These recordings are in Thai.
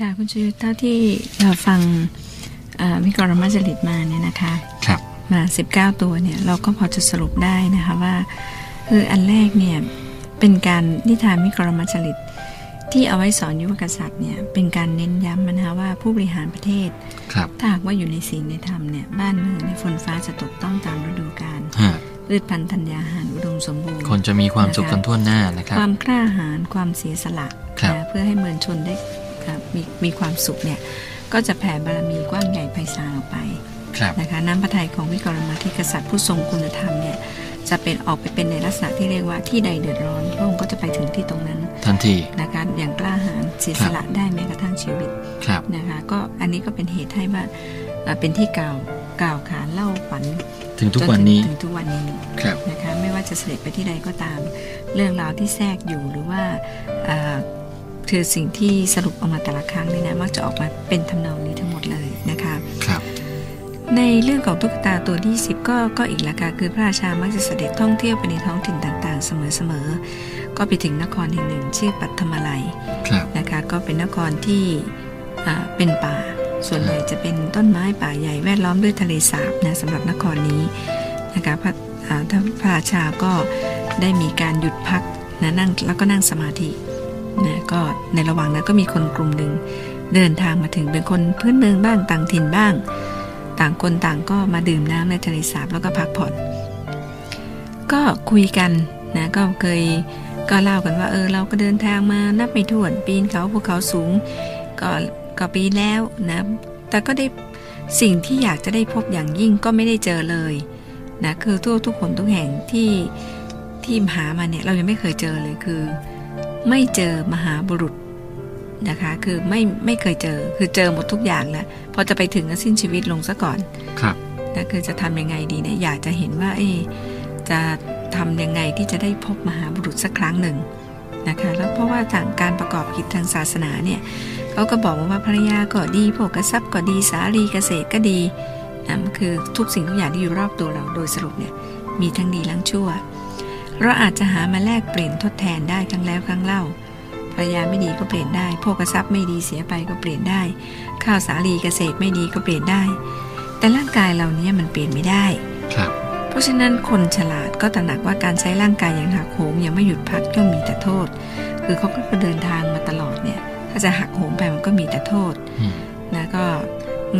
ค่ะคุณชูเท่าที่เราฟังวิกรมจริตมาเนี่ยนะคะครับมา 19 ตัวเนี่ยเราก็พอจะสรุปได้นะคะว่าคืออันแรกเนี่ยเป็นการนิทานวิกรมจริตที่เอาไว้สอนยุวกษัตริย์เนี่ยเป็นการเน้นย้ำนะคะว่าผู้บริหารประเทศครับถ้าหากว่าอยู่ในศีลในธรรมเนี่ยบ้านเมืองในฝนฟ้าจะตกต้องตามฤดูกาลฮะพืชพันธุ์ธัญญาหารอุดมสมบูรณ์ คนจะมีความสุขกันทั่วหน้านะครับ ความกล้าหาญความเสียสละครับนะเพื่อให้เมืองชนได้ ครับมีมีความสุขเนี่ยก็จะแผ่บารมีกว้างใหญ่ไพศาลออกไปครับนะคะน้ำพระทัยของวิกรมาธิกษัตริย์ผู้ทรงคุณธรรมเนี่ยจะเป็นออกไปเป็นในลักษณะที่เรียกว่าที่ใดเดือดร้อนพระองค์ก็จะไปถึงที่ตรงนั้น ทันทีนะคะอย่างกล้าหาญเสียสละได้แม้กระทั่งชีวิตครับนะคะก็อันนี้ก็เป็นเหตุให้ว่าเอ่อเป็นที่กล่าวกล่าวขานเล่าฝันถึงทุกวันนี้จถึงทุกวันนี้ครับนะคะไม่ว่าจะเสด็จไปที่ใดก็ตาม เรื่องราวที่แทรกอยู่หรือว่าเอ่อ คือสิ่งที่สรุปออกมาแต่ละครั้งนี่นะมักจะออกมาเป็นทำนองนี้ทั้งหมดเลยนะคะครับในเรื่องของตุ๊กตาตัวที่10ก็ก็อีกละค่ะคือพระราชามักจะเสด็จท่องเที่ยวไปในท้องถิ่นต่างๆ เสมอๆก็ไปถึงนครแห่งหนึ่งชื่อปัทมาลัยครับนะคะก็เป็นนครที่อ่าเป็นป่า ส่วนใหญ่จะเป็นต้นไม้ป่าใหญ่แวดล้อมด้วยทะเลสาบนะสำหรับนครนี้นะคะพระอ่าท่านพระราชาก็ได้มีการหยุดพักนะนั่งแล้วก็นั่งสมาธิ นะก็ในระหว่างนั้นก็มีคนกลุ่มหนึ่งเดินทางมาถึงเป็นคนพื้นเมืองบ้างต่างถิ่นบ้าง ต่างคนต่างก็มาดื่มน้ำในทะเลสาบแล้วก็พักผ่อน ก็คุยกันนะก็เคยก็เล่ากันว่าเออเราก็เดินทางมานับไม่ถ้วนปีนเขาภูเขาสูง ก็ก็ปีแล้วนะ แต่ก็ได้สิ่งที่อยากจะได้พบอย่างยิ่งก็ไม่ได้เจอเลยนะคือทั่วทุกคนทุกแห่งที่ที่หามาเนี่ยเรายังไม่เคยเจอเลยคือ ไม่เจอมหาบุรุษนะคะ คือไม่ไม่เคยเจอ คือเจอหมดทุกอย่างแล้วพอจะไปถึงก็สิ้นชีวิตลงซะก่อน ครับนะคือจะทำยังไงดีเนี่ยอยากจะเห็นว่า เอ๊ะจะทำยังไงที่จะได้พบมหาบุรุษสักครั้งหนึ่งนะคะ แล้วเพราะว่าทางการประกอบกิจทางศาสนาเนี่ยเขาก็บอกมาว่าภรรยาก็ดีโภกทรัพย์ก็ดีสาลีเกษตรก็ดีนะมันคือทุกสิ่งทุกอย่างที่อยู่รอบตัวเราโดยสรุปเนี่ยมีทั้งดีทั้งชั่ว เราอาจจะหามาแลกเปลี่ยนทดแทนได้ครั้งแล้วครั้งเล่าภรรยาไม่ดีก็เปลี่ยนได้โภกทรัพย์ไม่ดีเสียไปก็เปลี่ยนได้ ข้าวสาลีเกษตรไม่ดีก็เปลี่ยนได้ แต่ร่างกายเราเนี่ยมันเปลี่ยนไม่ได้ครับเพราะฉะนั้นคนฉลาดก็ตระหนักว่าการใช้ร่างกายอย่างหักโหมยังไม่หยุดพักย่อมมีแต่โทษ คือเขาก็เดินทางมาตลอดเนี่ยถ้าจะหักโหมไปมันก็มีแต่โทษอืมนะก็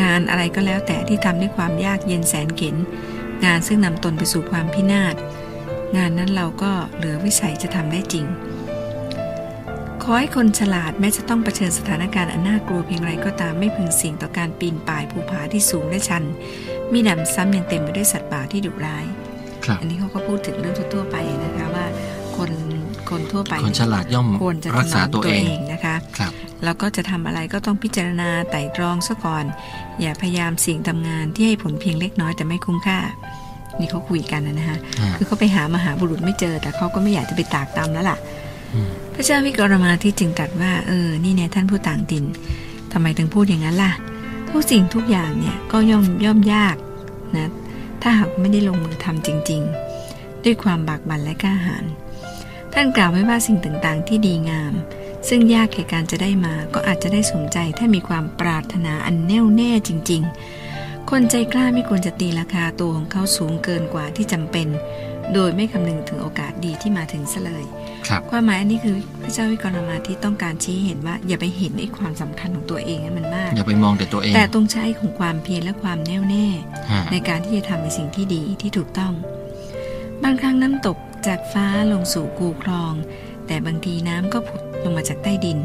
งานอะไรก็แล้วแต่ที่ทำด้วยความยากเย็นแสนเข็น งานซึ่งนำตนไปสู่ความพินาศ งานนั้นเราก็เหลือวิสัยจะทำได้จริง ขอให้คนฉลาดแม้จะต้องเผชิญสถานการณ์อันน่ากลัวเพียงไรก็ตามไม่พึงเสี่ยงต่อการปีนป่ายภูผาที่สูงและชัน มีหนำซ้ำยังเต็มไปด้วยสัตว์ป่าที่ดุร้ายครับอันนี้เขาก็พูดถึงเรื่องทั่วๆไปนะคะว่าคนคนทั่วไปคนฉลาดย่อมควรจะรักษาถนอมตัวเองนะคะครับแล้วก็จะทำอะไรก็ต้องพิจารณาไต่ตรองซะก่อน อย่าพยายามเสี่ยงทำงานที่ให้ผลเพียงเล็กน้อยแต่ไม่คุ้มค่า นี่เขาคุยกันนะนะคะอ่าคือเขาไปหามหาบุรุษไม่เจอ แต่เขาก็ไม่อยากจะไปตากตามแล้วล่ะอืมพระเจ้าวิกรมาที่จึงตรัสว่าเออนี่เนี่ยท่านผู้ต่างถิ่นทำไมถึงพูดอย่างนั้นล่ะ ทุกสิ่งทุกอย่างเนี่ยก็ย่อมย่อมยากนะถ้าหากไม่ได้ลงมือทำจริง ๆ ด้วยความบากบั่นและกล้าหาญท่านกล่าวไว้ว่าสิ่งต่างๆ ที่ดีงาม ซึ่งยากแก่การจะได้มาก็อาจจะได้สมใจถ้ามีความปรารถนาอันแน่วแน่จริง ๆ คนใจกล้าไม่ควรจะตีราคาตัวของเขาสูงเกินกว่าที่จำเป็น โดยไม่คำนึงถึงโอกาสดีที่มาถึงซะเลยครับความหมายอันนี้คือพระเจ้าวิกรมาที่ต้องการชี้เห็นว่า อย่าไปเห็นไอ้ความสำคัญของตัวเองให้มันมาก อย่าไปมองแต่ตัวเอง แต่ต้องใช้ของความเพียรและความแน่วแน่ฮะในการที่จะทำในสิ่งที่ดีที่ถูกต้อง บางครั้งน้ำตกจากฟ้าลงสู่คูคลอง แต่บางทีน้ำก็ผุดลงมาจากใต้ดิน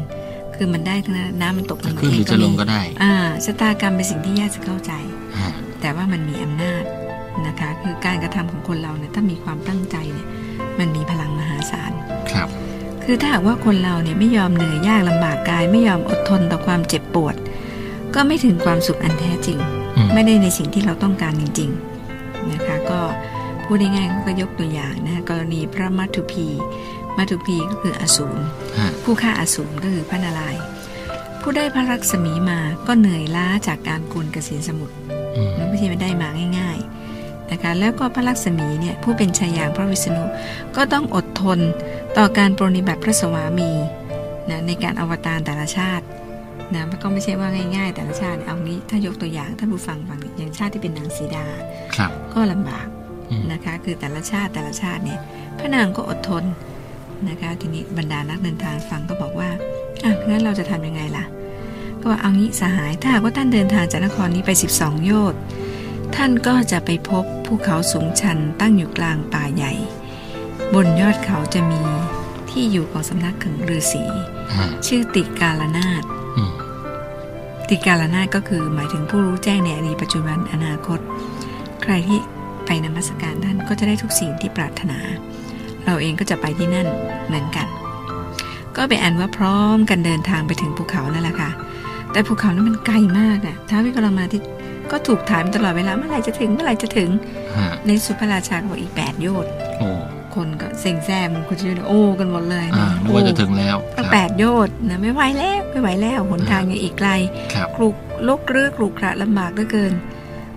คือมันได้ทั้งนั้นน้ำมันตกลจะงมาขึ้นหเอรืงอจะลงมีก็ได้ อ่าชะตากรรมเป็นสิ่งที่ยากจะเข้าใจฮะแต่ว่ามันมีอำนาจนะคะ คือการกระทำของคนเราเนี่ยถ้ามีความตั้งใจเนี่ยมันมีพลังมหาศาลครับ คือถ้าหากว่าคนเราเนี่ยไม่ยอมเหนื่อยยากลำบากกาย ไม่ยอมอดทนต่อความเจ็บปวด ก็ไม่ถึงความสุขอันแท้จริงอืมไม่ได้ในสิ่งที่เราต้องการจริง ๆนะคะ ก็พูดง่ายๆก็ยกตัวอย่างนะคะกรณีพระมัทุพี มัทุพีก็คืออสูรฮะผู้ฆ่าอสูรก็คือพระนารายณ์ผู้ได้พระรักษมีมาก็เหนื่อยล้าจากการกวนเกษียณสมุทรอืมมันไม่ใช่ไม่ได้มาง่ายๆนะคะแล้วก็พระลักษมีเนี่ยผู้เป็นชายาพระวิษณุก็ต้องอดทนต่อการปรนนิบัติพระสวามีนะในการอวตารแต่ละชาตินะมันก็ไม่ใช่ว่าง่าย ๆ แต่ละชาติเอางี้ถ้ายกตัวอย่างท่านผู้ฟังฟังอย่างชาติที่เป็นนางสีดาครับก็ลำบากอืมนะคะ คือแต่ละชาติแต่ละชาติเนี่ยพระนางก็อดทน นะคะ ทีนี้บรรดานักเดินทางฟังก็บอกว่าอะงั้นเราจะทำยังไงล่ะ ก็ว่าเอางี้สหาย ถ้าหากว่าท่านเดินทางจากนครนี้ไป 12 โยชน์ท่านก็จะไปพบภูเขาสูงชันตั้งอยู่กลางป่าใหญ่ บนยอดเขาจะมีที่อยู่ของสำนักของฤาษีอ่าชื่อติกาลนาถอืมติกาลนาถก็คือหมายถึงผู้รู้แจ้งในอดีตปัจจุบันอนาคต ใครที่ไปนมัสการท่านก็จะได้ทุกสิ่งที่ปรารถนา เราเองก็จะไปที่นั่นเหมือนกัน ก็ไปนอันว่าพร้อมกันเดินทางไปถึงภูเขานั่นแหละค่ะ แต่ภูเขานั้นมันไกลมากอะท้าววิกรมาทิตก็ถูกถามตลอดเวลาเมื่อไหร่จะถึงเมื่อไหร่จะถึงฮะในสุพระราชาก็บอกอีกแปดโยชน์โอ้คนก็เซ็งแซ่มคุณจะโอ้กันหมดเลยอ่านะนึกว่าจะถึงแล้วตั้งครับแปดโยชน์นะไม่ไหวแล้วไม่ไหวแล้วหนทางยังอีกไกลครับคลุกลกเรือกลุกคระลำบากเหลือเกิน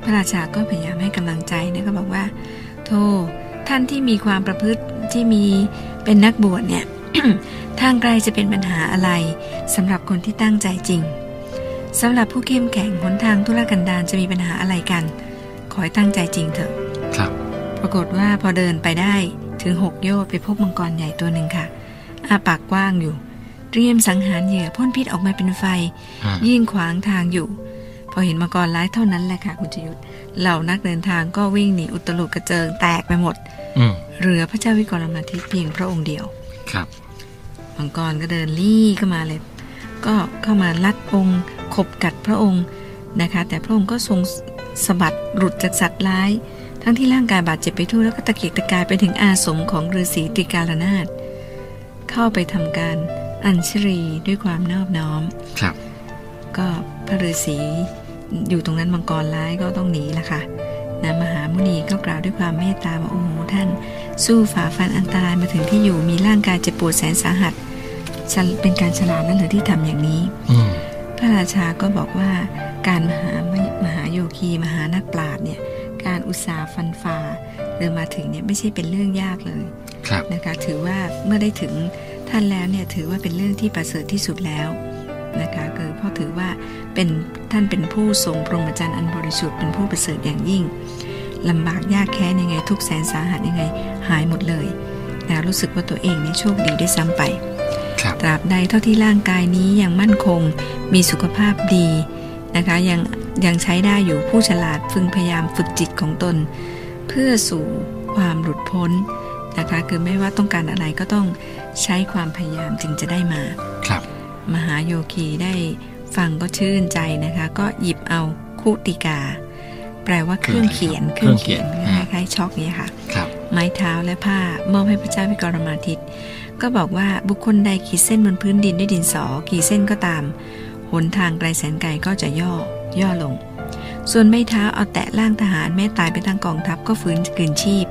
พระราชาก็พยายามให้กำลังใจนะก็บอกว่าโธ่ท่านที่มีความประพฤติ ที่มีเป็นนักบวชเนี่ยทางไกลจะเป็นปัญหาอะไรสำหรับคนที่ตั้งใจจริงสำหรับผู้เข้มแข็งหนทางธุรกันดารจะมีปัญหาอะไรกัน ขอให้ตั้งใจจริงเถอะ ครับ ปรากฏว่าพอเดินไปได้ถึงหกโยชน์ไปพบมังกรใหญ่ตัวหนึ่งค่ะอาปากกว้างอยู่ เตรียมสังหารเหยื่อพ่นพิษออกมาเป็นไฟอ่ายื่นขวางทางอยู่ พอเห็นมังกรร้ายเท่านั้นแหละค่ะคุณชยุทธเหล่านักเดินทางก็วิ่งหนีอุตลุดกระเจิงแตกไปหมดอืมเหลือพระเจ้าวิกรมาทิตย์เพียงพระองค์เดียว ครับมังกรก็เดินลี่เข้ามาเลย ก็เข้ามาลัดองค์ขบกัดพระองค์นะคะ แต่พระองค์ก็ทรงสะบัดหลุดจากสัตว์ร้าย ทั้งที่ร่างกายบาดเจ็บไปทั่วแล้วก็ตะเกียกตะกายไปถึงอาสมของฤาษีตริกาลนาถเข้าไปทำการอัญชรีด้วยความนอบน้อม ครับ ก็พระฤาษี อยู่ตรงนั้นมังกรร้ายก็ต้องหนีละค่ะนะมหามุนีก็กล่าวด้วยความเมตตาว่าโอ้โหท่าน สู้ฝ่าฟันอันตรายมาถึงที่อยู่มีร่างกายเจ็บปวดแสนสาหัสฉลเป็นการฉลาดนั่นเหรือที่ทำอย่างนี้อืมพระราชาก็บอกว่าการมหามหาโยคีมหานักปราชญ์เนี่ยการอุตสาห์ฟันฝ่าเดินมาถึงเนี่ยไม่ใช่เป็นเรื่องยากเลยครับนะคะถือว่าเมื่อได้ถึงท่านแล้วเนี่ยถือว่าเป็นเรื่องที่ประเสริฐที่สุดแล้ว นะคะคือเพราะถือว่าเป็นท่านเป็นผู้ทรงพรหมจรรย์อันบริสุทธิ์เป็นผู้ประเสริฐอย่างยิ่งลำบากยากแค้นยังไง ทุกข์แสนสาหัสยังไงหายหมดเลยนะรู้สึกว่าตัวเองเนี่ยโชคดีได้วยซ้ำไปครับตราบใดเท่าที่ร่างกายนี้ยังมั่นคงมีสุขภาพดีนะคะยังยังใช้ได้อยู่ผู้ฉลาดพึงพยายามฝึกจิตของตน เพื่อสู่ความหลุดพ้นนะคะคือไม่ว่าต้องการอะไรก็ต้องใช้ความพยายามจึงจะได้มาครับ มหาโยคีได้ฟังก็ชื่นใจนะคะ ก็หยิบเอาคุติกา แปลว่าเครื่องเขียนเครื่องเขียนคล้ายๆช็อกเนี่ยค่ะครับไม้เท้าและผ้ามอบให้พระเจ้าวิกรมาทิตย์ก็บอกว่าบุคคลใดขีดเส้นบนพื้นดินด้วยดินสอกี่เส้นก็ตาม หนทางไกลแสนไกลก็จะย่อย่อลง ส่วนไม้เท้าเอาแตะล่างทหารแม้ตายไปทั้งกองทัพก็ฟื้นคืนชีพ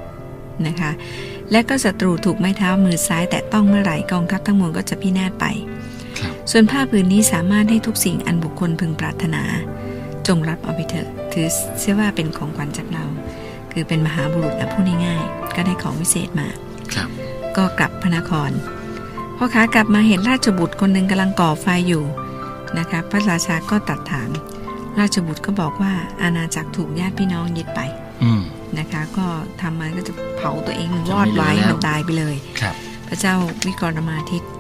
นะคะ และก็ศัตรูถูกไม้เท้ามือซ้าย แตะต้องเมื่อไหร่กองทัพทั้งมวลก็จะพินาศไปครับ ส่วนผ้าผืนนี้สามารถให้ทุกสิ่งอันบุคคลพึงปรารถนา จงรับเอาไปเถอะ ถือเสียว่าเป็นของขวัญจากเรา คือเป็นมหาบุรุษนะพูดง่ายๆ ก็ได้ของวิเศษมาครับก็กลับพระนครพอขากลับมาเห็นราชบุตรคนหนึ่งกำลังก่อไฟอยู่นะคะพระราชาก็ตรัดถาม ราชบุตรก็บอกว่าอาณาจักรถูกญาติพี่น้องยึดไปอืมนะคะ ก็ทำมาก็จะเผาตัวเองจะวอดไม่เหลือไว้แล้วมันตายไปเลยครับ พระเจ้าวิกรมาทิตย์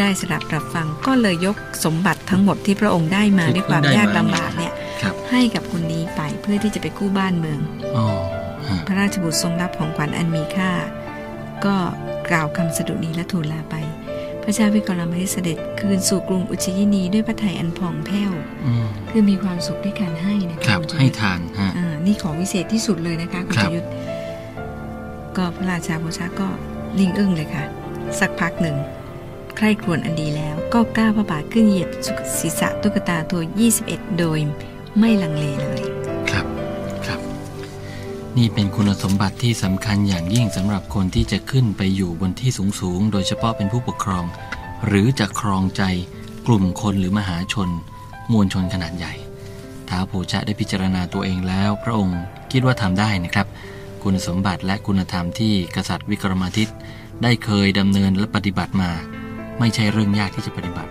ได้สดับรับฟังก็เลยยกสมบัติทั้งหมดที่พระองค์ได้มาที่ด้วยความได้ยากมาลำบากเนี่ยครับให้กับคนนี้ไปเพื่อที่จะไปกู้บ้านเมืองอ๋อฮะพระราชบุตรทรงรับของขวัญอันมีค่า ก็กล่าวคำสดุดีและทูลลาไป พระเจ้าวิกรมาทิตย์เสด็จคืนสู่กรุงอุชยินีด้วยพระทัยอันผ่องแผ้วอืมคือมีความสุขด้วยการให้นะคคะรับคุณชให้ยุทธทานฮะอ่านี่ของวิเศษที่สุดเลยนะคะคุณครัชบยุทธก็พระราชาโพชาก็ลิงอึ้งเลยค่ะ สักพักหนึ่ง ใคร่ครวญอันดีแล้ว ก็ก้าวพระบาทขึ้นเหยียบศีรษะตุ๊กตาตัว 21 โดยไม่ลังเลเลยครับครับ นี่เป็นคุณสมบัติที่สำคัญอย่างยิ่งสำหรับคนที่จะขึ้นไปอยู่บนที่สูงๆ โดยเฉพาะเป็นผู้ปกครอง หรือจะครองใจกลุ่มคนหรือมหาชน มวลชนขนาดใหญ่ท้าวโพชะได้พิจารณาตัวเองแล้ว พระองค์คิดว่าทำได้นะครับ คุณสมบัติและคุณธรรมที่กษัตริย์วิกรมาทิตย์ได้เคยดำเนินและปฏิบัติมา ไม่ใช่เรื่องยากที่จะปฏิบัติ